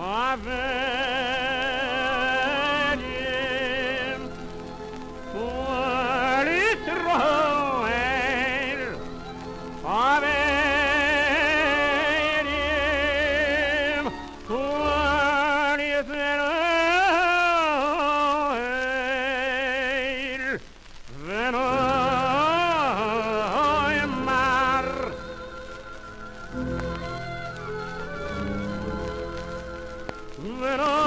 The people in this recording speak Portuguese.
Ave when I